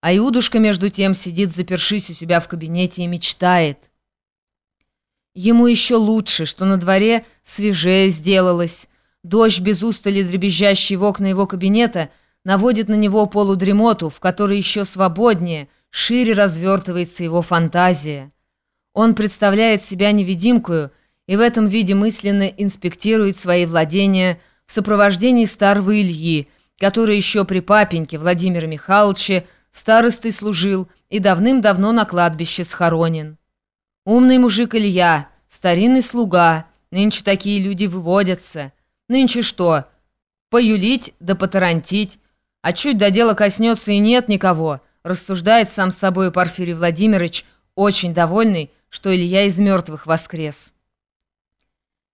А Иудушка, между тем, сидит, запершись у себя в кабинете и мечтает. Ему еще лучше, что на дворе свежее сделалось. Дождь без устали, дребезжащий в окна его кабинета, наводит на него полудремоту, в которой еще свободнее, шире развертывается его фантазия. Он представляет себя невидимкую и в этом виде мысленно инспектирует свои владения в сопровождении старого Ильи, который еще при папеньке Владимира Михайловича старостой служил и давным-давно на кладбище схоронен. Умный мужик Илья, старинный слуга, нынче такие люди выводятся. Нынче что? Поюлить да потарантить, а чуть до дела коснется и нет никого, рассуждает сам с собой Порфирий Владимирович, очень довольный, что Илья из мертвых воскрес.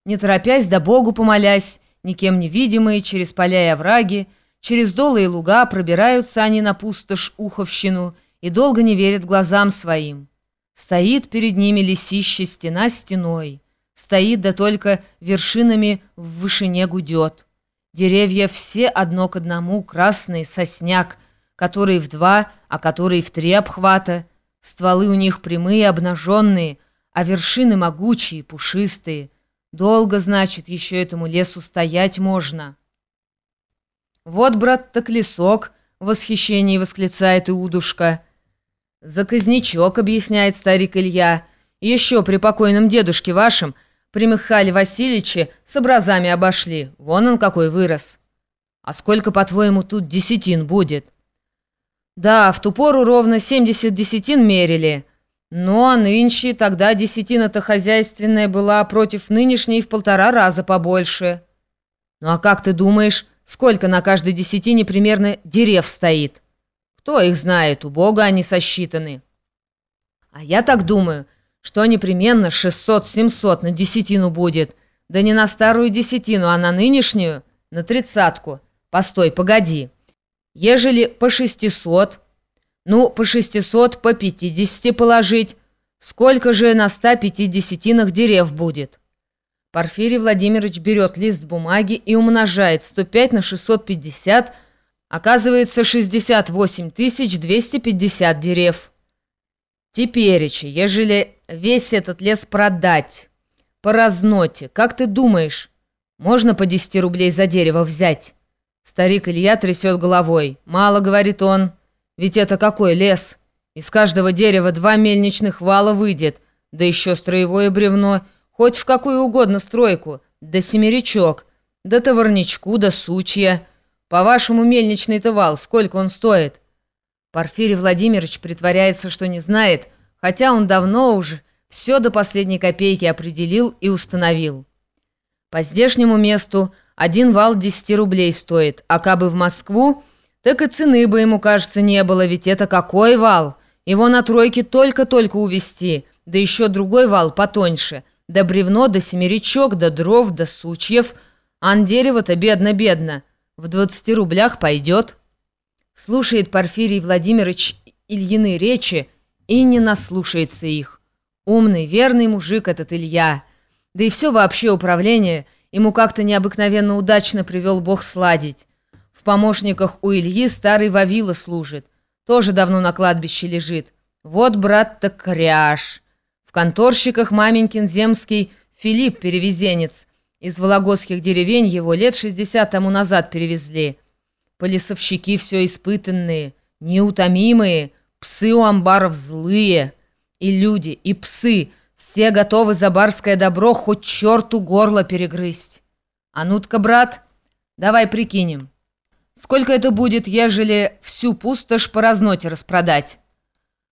Не торопясь да Богу помолясь, никем невидимые, через поля и овраги, Через долы и луга пробираются они на пустошь Уховщину и долго не верят глазам своим. Стоит перед ними лисище стена стеной. Стоит, да только вершинами в вышине гудет. Деревья все одно к одному, красный сосняк, который в два, а который в три обхвата. Стволы у них прямые, обнаженные, а вершины могучие, пушистые. Долго, значит, еще этому лесу стоять можно». «Вот, брат, так лесок!» — в восхищении восклицает Иудушка. «Заказничок», — объясняет старик Илья. «Еще при покойном дедушке вашем, при Михаиле Васильевиче, с образами обошли. Вон он какой вырос. А сколько, по-твоему, тут десятин будет?» «Да, в ту пору ровно семьдесят десятин мерили. Ну, а нынче тогда десятина-то хозяйственная была против нынешней в полтора раза побольше. Ну, а как ты думаешь...» Сколько на каждой десятине примерно дерев стоит? Кто их знает, у Бога они сосчитаны. А я так думаю, что непременно 600-700 на десятину будет. Да не на старую десятину, а на нынешнюю, на тридцатку. Постой, погоди. Ежели по 600, ну, по 600, по 50 положить, сколько же на 150 дерев будет?» Порфирий Владимирович берет лист бумаги и умножает 105 на 650, оказывается 68 250 дерев. Теперечи, ежели весь этот лес продать по разноте, как ты думаешь, можно по 10 рублей за дерево взять? Старик Илья трясет головой. Мало, говорит он, ведь это какой лес? Из каждого дерева два мельничных вала выйдет, да еще строевое бревно – Хоть в какую угодно стройку, да семерячок, да товарничку, да сучья. По-вашему, мельничный-то вал, сколько он стоит?» Порфирий Владимирович притворяется, что не знает, хотя он давно уже все до последней копейки определил и установил. По здешнему месту один вал 10 рублей стоит, а кабы в Москву, так и цены бы ему, кажется, не было, ведь это какой вал? Его на тройке только-только увезти, да еще другой вал потоньше – да бревно, да семерячок, да дров, да сучьев. Ан дерево-то бедно-бедно. В двадцати рублях пойдет. Слушает Порфирий Владимирович Ильины речи и не наслушается их. Умный, верный мужик этот Илья. Да и все вообще управление ему как-то необыкновенно удачно привел Бог сладить. В помощниках у Ильи старый Вавила служит. Тоже давно на кладбище лежит. Вот, брат-то, кряж. Конторщиках маменькин земский Филипп Перевезенец. Из вологодских деревень его лет 60 тому назад перевезли. Полисовщики все испытанные, неутомимые, псы у амбаров злые. И люди, и псы, все готовы за барское добро хоть черту горло перегрызть. А ну-ка, брат, давай прикинем. Сколько это будет, ежели всю пустошь по разноте распродать?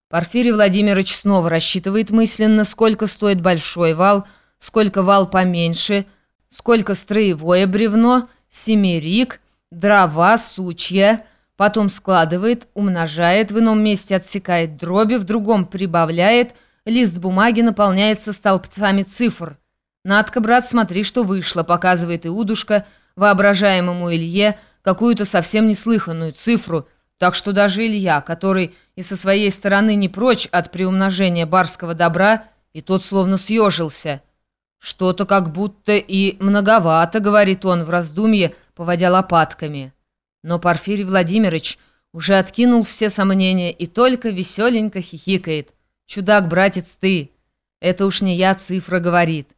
Порфирий Владимирович снова рассчитывает мысленно, сколько стоит большой вал, сколько вал поменьше, сколько строевое бревно, семерик, дрова, сучья. Потом складывает, умножает, в ином месте отсекает дроби, в другом прибавляет, лист бумаги наполняется столбцами цифр. «Надка, брат, смотри, что вышло», показывает Иудушка воображаемому Илье какую-то совсем неслыханную цифру – так что даже Илья, который и со своей стороны не прочь от приумножения барского добра, и тот словно съежился. «Что-то как будто и многовато», — говорит он в раздумье, поводя лопатками. Но Порфирий Владимирович Уже откинул все сомнения и только веселенько хихикает. «Чудак, братец, ты!» Это уж не я, цифра говорит.